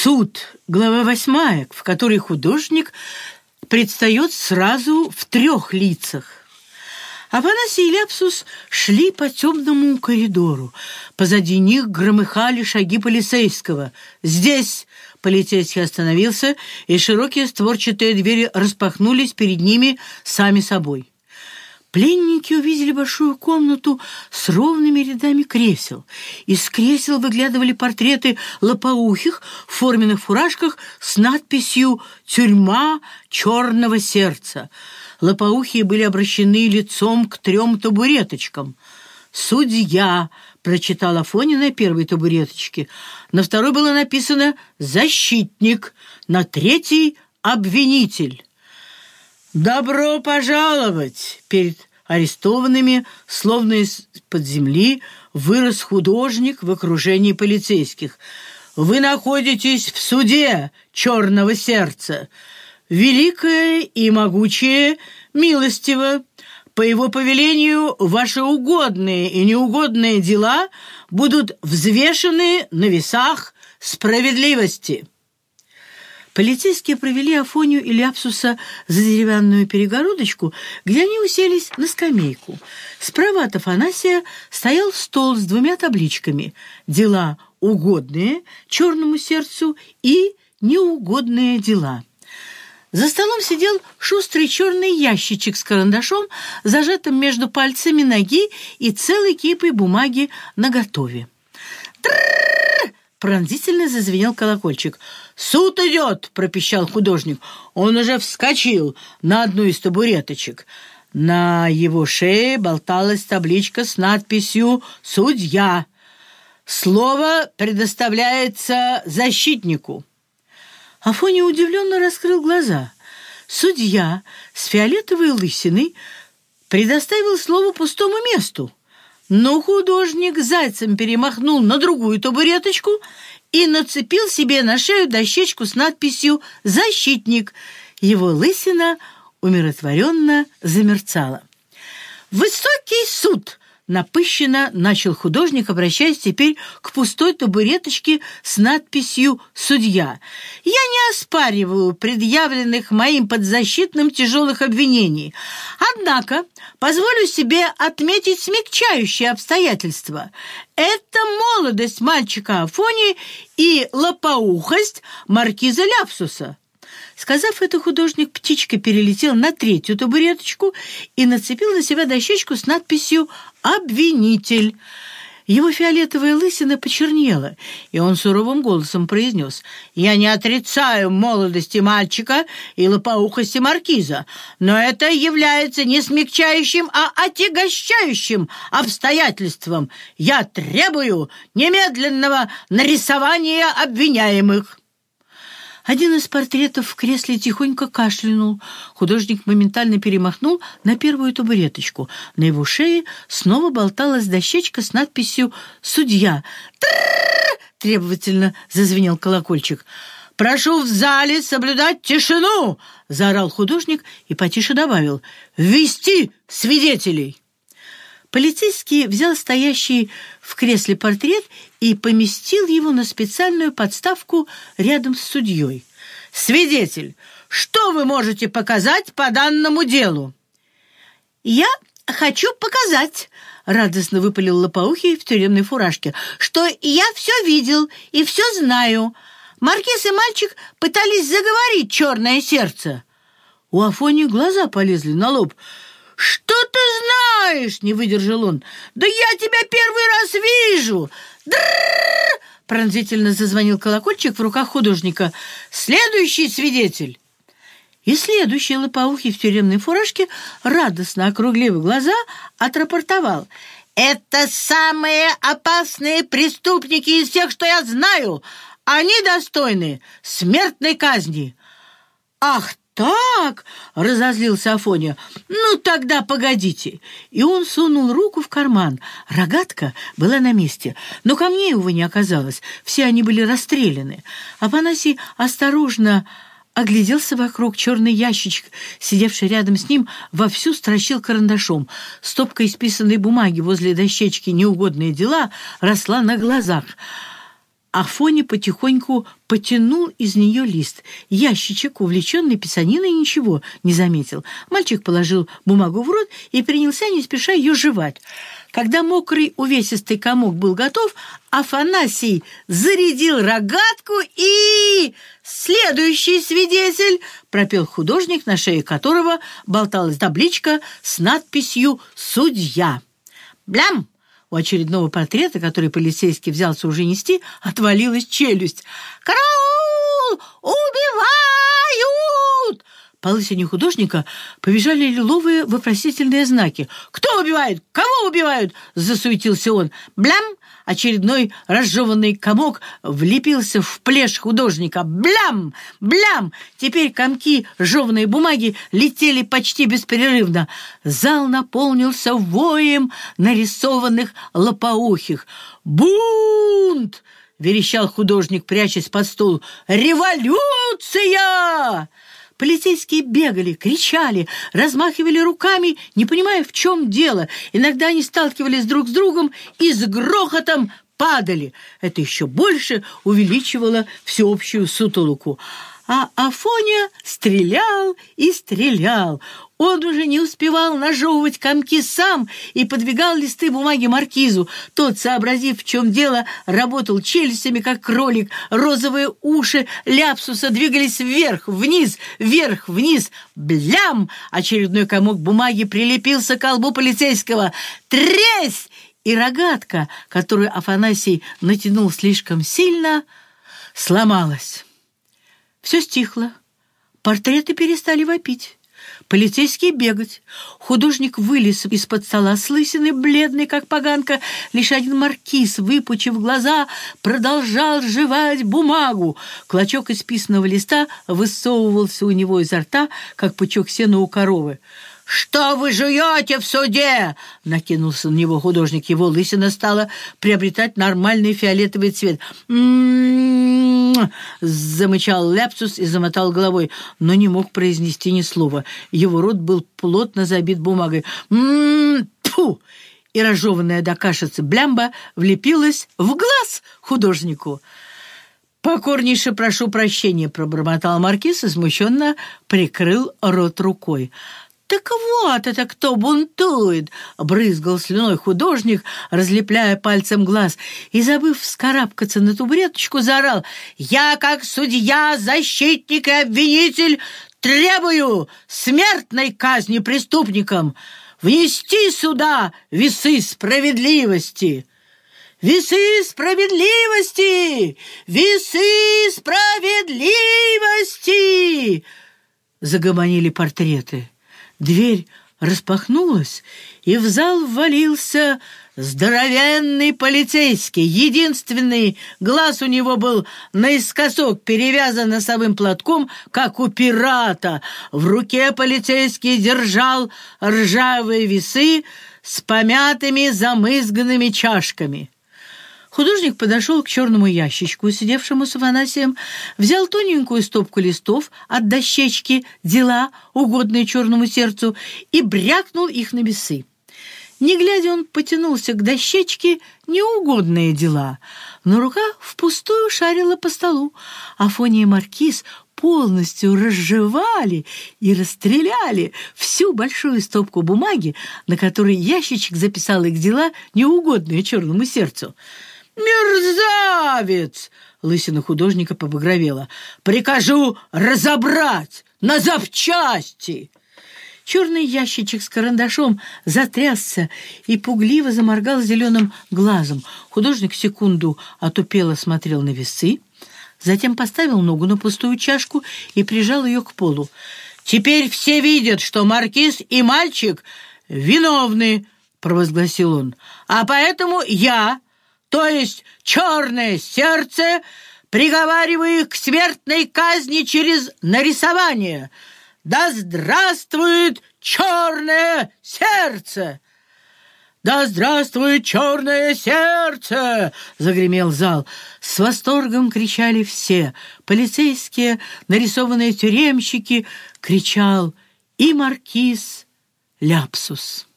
Суд, глава восьмая, в которой художник предстает сразу в трех лицах. Афанасий и Ляпсус шли по темному коридору. Позади них громыхали шаги полицейского. «Здесь!» Полицейский остановился, и широкие створчатые двери распахнулись перед ними сами собой. Пленники увидели большую комнату с ровными рядами кресел. Из кресел выглядывали портреты лопоухих в форменных фуражках с надписью «Тюрьма черного сердца». Лопоухие были обращены лицом к трем табуреточкам. «Судья», — прочитал Афоня на первой табуреточке. На второй было написано «Защитник», на третьей — «Обвинитель». «Добро пожаловать!» Перед арестованными, словно из-под земли, вырос художник в окружении полицейских. «Вы находитесь в суде черного сердца. Великое и могучее, милостиво, по его повелению ваши угодные и неугодные дела будут взвешены на весах справедливости». Полицейские провели Афонию и Ляпсуса за деревянную перегородочку, где они уселись на скамейку. Справа от Афанасия стоял стол с двумя табличками «Дела угодные черному сердцу» и «Неугодные дела». За столом сидел шустрый черный ящичек с карандашом, зажатым между пальцами ноги и целой кипой бумаги наготове. «Тррррр!» — пронзительно зазвенел колокольчик — «Суд идет!» — пропищал художник. Он уже вскочил на одну из табуреточек. На его шее болталась табличка с надписью «Судья». Слово предоставляется защитнику. Афоня удивленно раскрыл глаза. Судья с фиолетовой лысиной предоставил слово пустому месту. Но художник зайцем перемахнул на другую табуреточку и нацепил себе на шею дощечку с надписью «Защитник». Его лысина умиротворенно замерцала. «Высокий суд!» Напыщенно начал художник, обращаясь теперь к пустой табуреточке с надписью «Судья». «Я не оспариваю предъявленных моим подзащитным тяжелых обвинений, однако позволю себе отметить смягчающие обстоятельства. Это молодость мальчика Афонии и лопоухость маркиза Ляпсуса». Сказав это, художник птичкой перелетел на третью табуреточку и нацепил на себя дощечку с надписью «Обвинитель». Его фиолетовая лысина почернела, и он суровым голосом произнес «Я не отрицаю молодости мальчика и лопоухости маркиза, но это является не смягчающим, а отягощающим обстоятельством. Я требую немедленного нарисования обвиняемых». Один из портретов в кресле тихонько кашлянул. Художник моментально перемахнул на первую табуреточку. На его шее снова болталась дощечка с надписью «Судья». «Тррррр!» — требовательно зазвенел колокольчик. «Прошу в зале соблюдать тишину!» — заорал художник и потише добавил. «Ввести свидетелей!» Полицейский взял стоящий в кресле портрет и поместил его на специальную подставку рядом с судьей. «Свидетель, что вы можете показать по данному делу?» «Я хочу показать», — радостно выпалил лопоухий в тюремной фуражке, «что я все видел и все знаю. Маркиз и мальчик пытались заговорить черное сердце». У Афонии глаза полезли на лоб — «Что ты знаешь?» — не выдержал он. «Да я тебя первый раз вижу!» «Дррррр!» — пронзительно зазвонил колокольчик в руках художника. «Следующий свидетель!» И следующий лопоухий в тюремной фуражке, радостно округлив глаза, отрапортовал. «Это самые опасные преступники из тех, что я знаю! Они достойны смертной казни!» «Ах так?» — разозлился Афоня. «Ну, тогда погодите!» И он сунул руку в карман. Рогатка была на месте, но камней, увы, не оказалось. Все они были расстреляны. Афанасий осторожно огляделся вокруг. Черный ящичек, сидевший рядом с ним, вовсю строчил карандашом. Стопка исписанной бумаги возле дощечки «Неугодные дела» росла на глазах. Афоня потихоньку потянул из нее лист. Ящичек, увлеченный писаниной, ничего не заметил. Мальчик положил бумагу в рот и принялся не спеша ее жевать. Когда мокрый увесистый комок был готов, Афанасий зарядил рогатку и... «Следующий свидетель!» — пропел художник, на шее которого болталась табличка с надписью «Судья». «Блям!» У очередного портрета, который полицейский взялся уже нести, отвалилась челюсть. «Караул! Убивают!» По лысине художника побежали лиловые вопросительные знаки. «Кто убивает? Кого убивают?» — засуетился он. «Блям!» Очередной разжеванный комок влепился в плешь художника. Блям! Блям! Теперь комки жеванной бумаги летели почти беспрерывно. Зал наполнился воем нарисованных лопоухих. «Бунт!» — верещал художник, прячась под стол. «Революция!» Полицейские бегали, кричали, размахивали руками, не понимая, в чем дело. Иногда они сталкивались друг с другом и с грохотом падали. Это еще больше увеличивало всеобщую сутолоку. А Афоня стрелял и стрелял. Он уже не успевал нажевывать комки сам и подвигал листы бумаги маркизу. Тот, сообразив, в чем дело, работал челюстями, как кролик. Розовые уши ляпсуса двигались вверх, вниз, вверх, вниз. Блям! Очередной комок бумаги прилепился к колбу полицейского. Тресь! И рогатка, которую Афанасий натянул слишком сильно, сломалась. Все стихло. Портреты перестали вопить. Полицейские бегать. Художник вылез из-под стола с лысиной, бледный, как поганка. Лишь один маркиз, выпучив глаза, продолжал жевать бумагу. Клочок исписанного листа высовывался у него изо рта, как пучок сена у коровы. «Что вы жуете в суде?» — накинулся на него художник. Его лысина стала приобретать нормальный фиолетовый цвет. «М-м-м!» Замычал Ляпсус и замотал головой, но не мог произнести ни слова. Его рот был плотно забит бумагой. «М-м-м! Тьфу!» И разжеванная до кашицы блямба влепилась в глаз художнику. «Покорнейше прошу прощения», — пробормотал маркиз и смущенно прикрыл рот рукой. «Так вот это кто бунтует!» — брызгал слюной художник, разлепляя пальцем глаз, и, забыв вскарабкаться на табуреточку, заорал «Я, как судья, защитник и обвинитель, требую смертной казни преступникам! Внести сюда весы справедливости!» «Весы справедливости! Весы справедливости!» Загомонили портреты. Дверь распахнулась, и в зал ввалился здоровенный полицейский. Единственный глаз у него был наискосок перевязан носовым платком, как у пирата. В руке полицейский держал ржавые весы с помятыми замызганными чашками. Художник подошел к черному ящичку, сидевшему с Афанасием, взял тоненькую стопку листов от дощечки «Дела, угодные черному сердцу» и брякнул их на весы. Не глядя, он потянулся к дощечке «Неугодные дела», но рука впустую шарила по столу. Афония и Маркиз полностью разжевали и расстреляли всю большую стопку бумаги, на которой ящичек записал их дела, неугодные черному сердцу. «Мерзавец!» — лысина художника побагровела. «Прикажу разобрать на запчасти!» Черный ящичек с карандашом затрясся и пугливо заморгал зеленым глазом. Художник секунду отупело смотрел на весы, затем поставил ногу на пустую чашку и прижал ее к полу. «Теперь все видят, что маркиз и мальчик виновны!» — провозгласил он. «А поэтому я...» то есть черное сердце, приговариваю их к смертной казни через нарисование. Да здравствует черное сердце! «Да здравствует черное сердце!» — загремел зал. С восторгом кричали все. Полицейские, нарисованные тюремщики, кричал и маркиз Ляпсус.